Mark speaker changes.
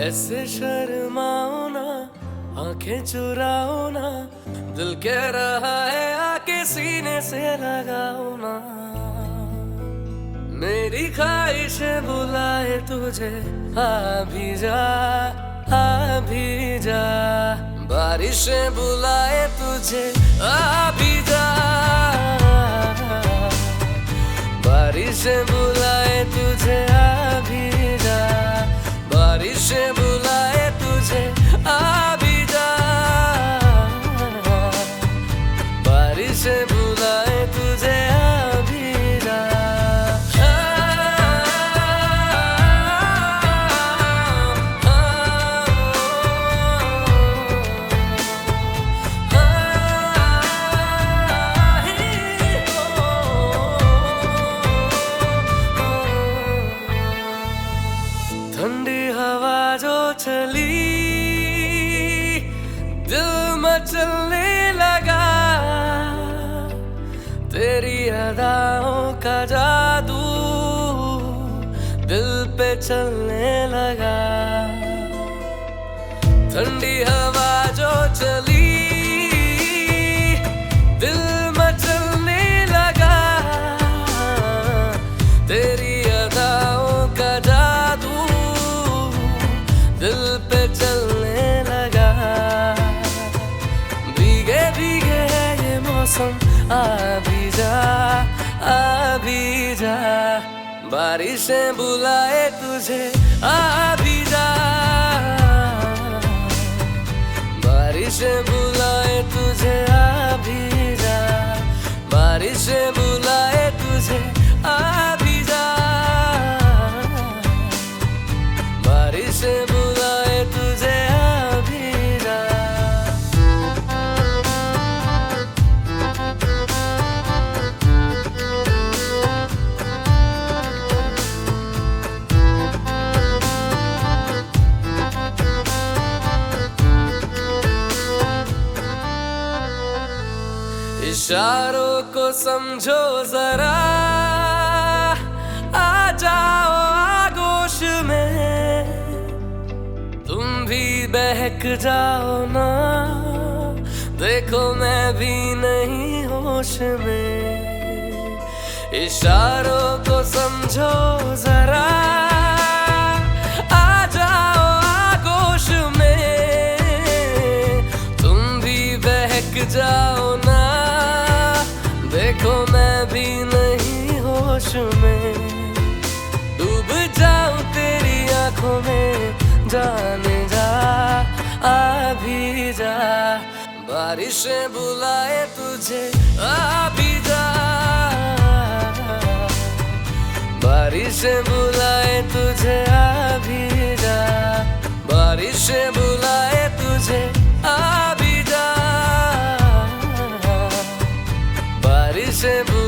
Speaker 1: ऐसे शर्माओ ना, आँखें चुराओ ना, दिल कह रहा है आके सीने से लगाओ ना। मेरी ख्वाहिश बुलाए तुझे, आ भी जा, आ भी जा। बारिश बुलाए तुझे, आ बारिश बुलाए तुझे आ भी जा बारिश बुलाए तुझे आ भी जा बारिश बुलाए ठंडी हवा जो चली, दिल मचलने लगा। तेरी अदाओं का जादू दिल पे चलने लगा। ठंडी हवा जो चली मौसम। आ भी जा आ भी जा। बारिशें बुलाए तुझे आ इशारों को समझो जरा। आ जाओ आगोश में। तुम भी बहक जाओ ना। देखो मैं भी नहीं होश में। इशारों को समझो जरा। आ जाओ आगोश में। तुम भी बहक जाओ ना। देखो मैं भी नहीं होश में। डूब जाऊँ तेरी आँखों में, जाने जा, आ भी जा। बारिशें बुलाए तुझे, आ भी जा। बारिशें बुलाए simple